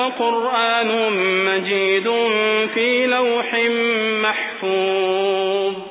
وقرآن مجيد في لوح محفوظ.